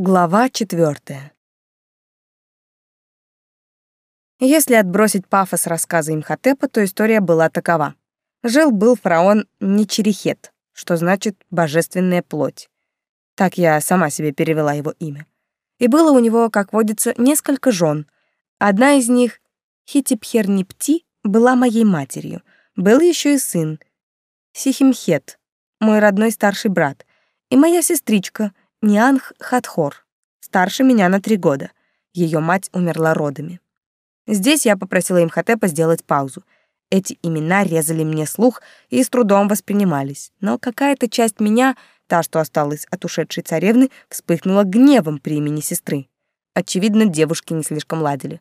Глава четвертая. Если отбросить пафос рассказа Имхотепа, то история была такова. Жил-был фараон Нечерехет, что значит «божественная плоть». Так я сама себе перевела его имя. И было у него, как водится, несколько жен. Одна из них, Хитипхернипти, была моей матерью. Был еще и сын, Сихимхет, мой родной старший брат, и моя сестричка, Нианх Хатхор, старше меня на три года. Ее мать умерла родами. Здесь я попросила Имхотепа сделать паузу. Эти имена резали мне слух и с трудом воспринимались, но какая-то часть меня, та, что осталась от ушедшей царевны, вспыхнула гневом при имени сестры. Очевидно, девушки не слишком ладили.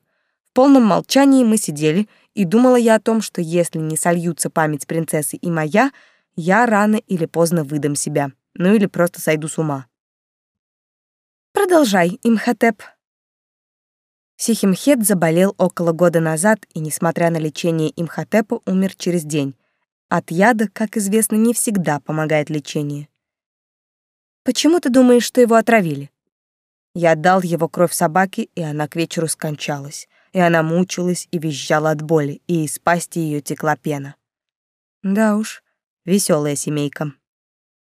В полном молчании мы сидели, и думала я о том, что если не сольются память принцессы и моя, я рано или поздно выдам себя, ну или просто сойду с ума. Продолжай, Имхотеп. Сихимхет заболел около года назад и, несмотря на лечение Имхотепа, умер через день. От яда, как известно, не всегда помогает лечение. Почему ты думаешь, что его отравили? Я отдал его кровь собаке, и она к вечеру скончалась. И она мучилась и визжала от боли, и из пасти ее текла пена. Да уж, веселая семейка.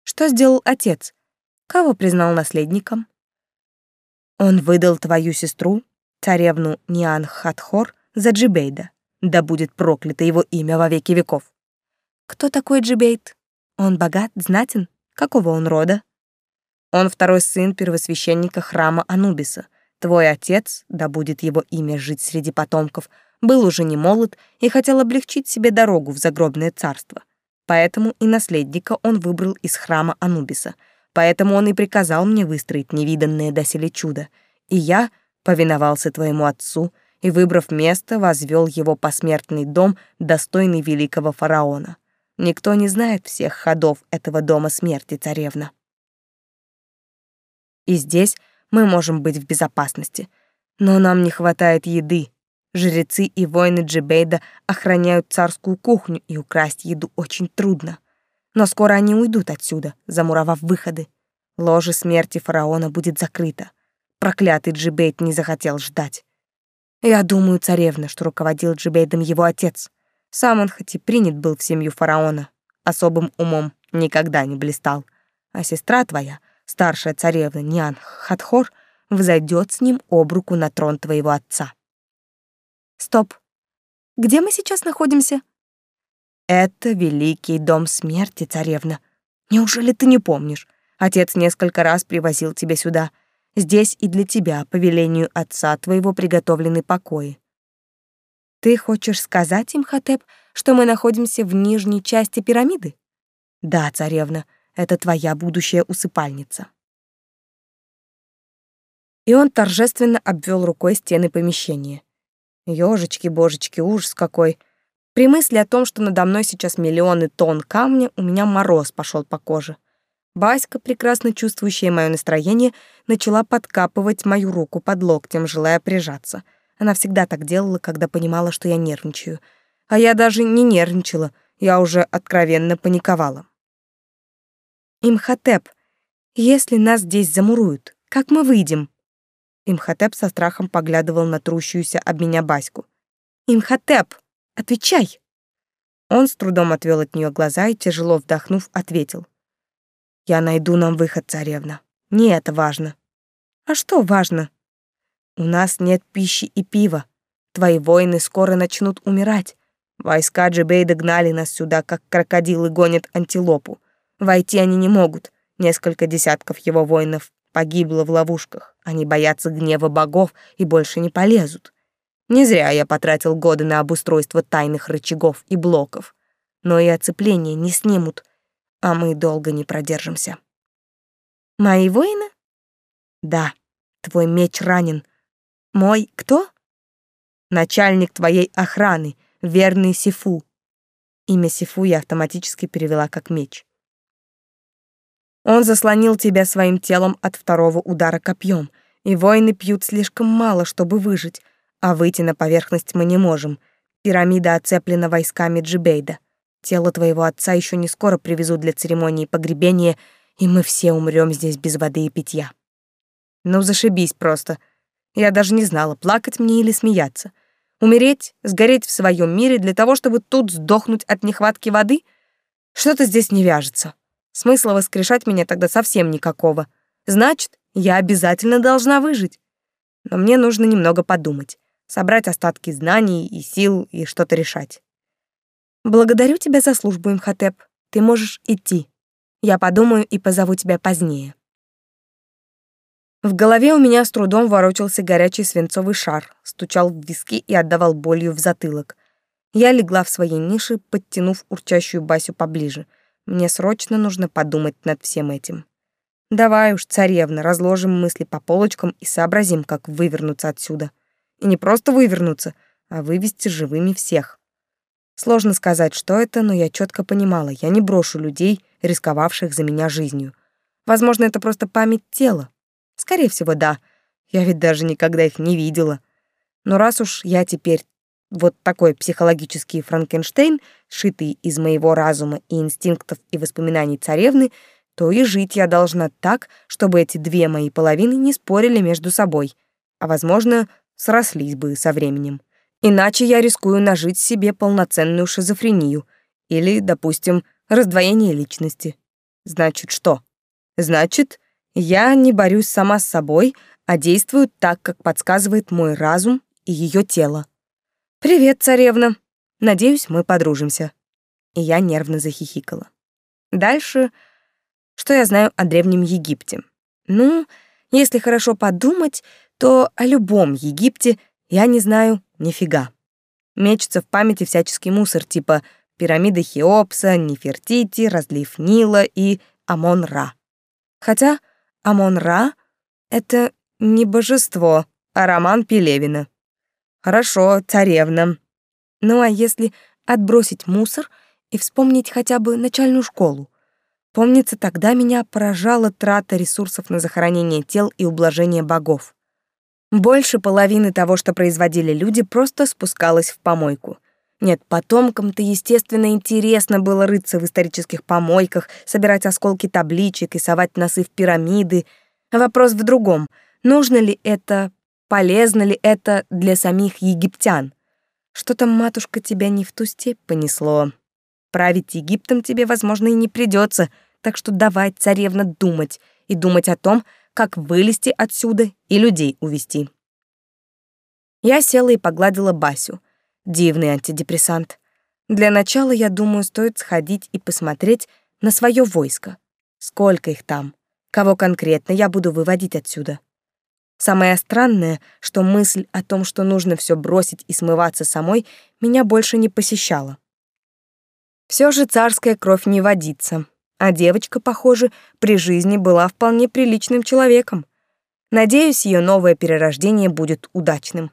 Что сделал отец? Кого признал наследником? Он выдал твою сестру, царевну Ниан-Хатхор, за Джибейда. Да будет проклято его имя во веки веков. Кто такой Джибейд? Он богат, знатен? Какого он рода? Он второй сын первосвященника храма Анубиса. Твой отец, да будет его имя жить среди потомков, был уже не молод и хотел облегчить себе дорогу в загробное царство. Поэтому и наследника он выбрал из храма Анубиса — Поэтому он и приказал мне выстроить невиданное доселе чудо. И я повиновался твоему отцу и, выбрав место, возвел его посмертный дом, достойный великого фараона. Никто не знает всех ходов этого дома смерти, царевна. И здесь мы можем быть в безопасности. Но нам не хватает еды. Жрецы и воины Джибейда охраняют царскую кухню, и украсть еду очень трудно. Но скоро они уйдут отсюда, замуровав выходы. Ложе смерти фараона будет закрыто. Проклятый Джибейт не захотел ждать. Я думаю, царевна, что руководил Джибейдом его отец. Сам он хоть и принят был в семью фараона, особым умом никогда не блистал. А сестра твоя, старшая царевна Ниан Хатхор, взойдет с ним об руку на трон твоего отца. Стоп. Где мы сейчас находимся? Это великий дом смерти, царевна. Неужели ты не помнишь? Отец несколько раз привозил тебя сюда. Здесь и для тебя, по велению отца твоего, приготовлены покои. Ты хочешь сказать им, Хатеп, что мы находимся в нижней части пирамиды? Да, царевна, это твоя будущая усыпальница. И он торжественно обвел рукой стены помещения. Ёжечки-божечки, ужас какой! При мысли о том, что надо мной сейчас миллионы тонн камня, у меня мороз пошел по коже. Баська, прекрасно чувствующая мое настроение, начала подкапывать мою руку под локтем, желая прижаться. Она всегда так делала, когда понимала, что я нервничаю. А я даже не нервничала, я уже откровенно паниковала. «Имхотеп, если нас здесь замуруют, как мы выйдем?» Имхотеп со страхом поглядывал на трущуюся об меня Баську. «Имхотеп!» Отвечай!» Он с трудом отвел от нее глаза и, тяжело вдохнув, ответил. «Я найду нам выход, царевна. Не это важно». «А что важно?» «У нас нет пищи и пива. Твои воины скоро начнут умирать. Войска Джибейда гнали нас сюда, как крокодилы гонят антилопу. Войти они не могут. Несколько десятков его воинов погибло в ловушках. Они боятся гнева богов и больше не полезут. Не зря я потратил годы на обустройство тайных рычагов и блоков. Но и оцепление не снимут, а мы долго не продержимся. Мои воины? Да, твой меч ранен. Мой кто? Начальник твоей охраны, верный Сифу. Имя Сифу я автоматически перевела как меч. Он заслонил тебя своим телом от второго удара копьем, и воины пьют слишком мало, чтобы выжить, а выйти на поверхность мы не можем. Пирамида оцеплена войсками Джибейда. Тело твоего отца еще не скоро привезут для церемонии погребения, и мы все умрем здесь без воды и питья. Ну, зашибись просто. Я даже не знала, плакать мне или смеяться. Умереть, сгореть в своем мире для того, чтобы тут сдохнуть от нехватки воды? Что-то здесь не вяжется. Смысла воскрешать меня тогда совсем никакого. Значит, я обязательно должна выжить. Но мне нужно немного подумать, собрать остатки знаний и сил и что-то решать. Благодарю тебя за службу, Имхотеп. Ты можешь идти. Я подумаю и позову тебя позднее. В голове у меня с трудом ворочался горячий свинцовый шар, стучал в виски и отдавал болью в затылок. Я легла в своей нише, подтянув урчащую Басю поближе. Мне срочно нужно подумать над всем этим. Давай уж, царевна, разложим мысли по полочкам и сообразим, как вывернуться отсюда. И не просто вывернуться, а вывести живыми всех. Сложно сказать, что это, но я четко понимала, я не брошу людей, рисковавших за меня жизнью. Возможно, это просто память тела. Скорее всего, да. Я ведь даже никогда их не видела. Но раз уж я теперь вот такой психологический Франкенштейн, сшитый из моего разума и инстинктов и воспоминаний царевны, то и жить я должна так, чтобы эти две мои половины не спорили между собой, а, возможно, срослись бы со временем. Иначе я рискую нажить себе полноценную шизофрению или, допустим, раздвоение личности. Значит, что? Значит, я не борюсь сама с собой, а действую так, как подсказывает мой разум и ее тело. «Привет, царевна. Надеюсь, мы подружимся». И я нервно захихикала. Дальше, что я знаю о Древнем Египте? Ну, если хорошо подумать, то о любом Египте я не знаю нифига. Мечется в памяти всяческий мусор, типа пирамиды Хеопса, Нефертити, разлив Нила и Амон-Ра. Хотя Амон-Ра — это не божество, а роман Пелевина. Хорошо, царевна. Ну а если отбросить мусор и вспомнить хотя бы начальную школу? Помнится, тогда меня поражала трата ресурсов на захоронение тел и ублажение богов. Больше половины того, что производили люди, просто спускалось в помойку. Нет, потомкам-то, естественно, интересно было рыться в исторических помойках, собирать осколки табличек и совать носы в пирамиды. Вопрос в другом. Нужно ли это, полезно ли это для самих египтян? Что-то, матушка, тебя не в ту степь понесло. Править Египтом тебе, возможно, и не придется, так что давай, царевна, думать и думать о том, как вылезти отсюда и людей увести. Я села и погладила Басю. Дивный антидепрессант. Для начала, я думаю, стоит сходить и посмотреть на свое войско. Сколько их там? Кого конкретно я буду выводить отсюда? Самое странное, что мысль о том, что нужно все бросить и смываться самой, меня больше не посещала. Все же царская кровь не водится. А девочка, похоже, при жизни была вполне приличным человеком. Надеюсь, ее новое перерождение будет удачным.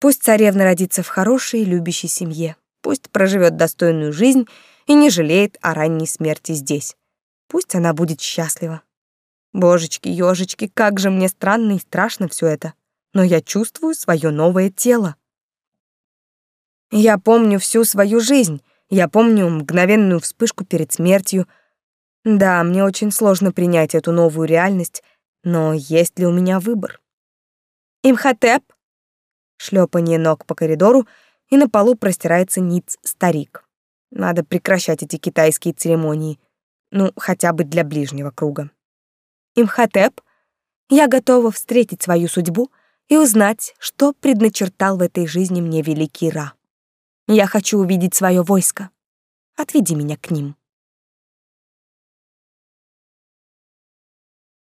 Пусть царевна родится в хорошей, любящей семье. Пусть проживет достойную жизнь и не жалеет о ранней смерти здесь. Пусть она будет счастлива. Божечки, ёжечки, как же мне странно и страшно все это. Но я чувствую свое новое тело. Я помню всю свою жизнь, я помню мгновенную вспышку перед смертью. Да, мне очень сложно принять эту новую реальность, но есть ли у меня выбор? Имхотеп? Шлепание ног по коридору, и на полу простирается ниц старик. Надо прекращать эти китайские церемонии. Ну, хотя бы для ближнего круга. Имхотеп, я готова встретить свою судьбу и узнать, что предначертал в этой жизни мне великий Ра. Я хочу увидеть свое войско. Отведи меня к ним.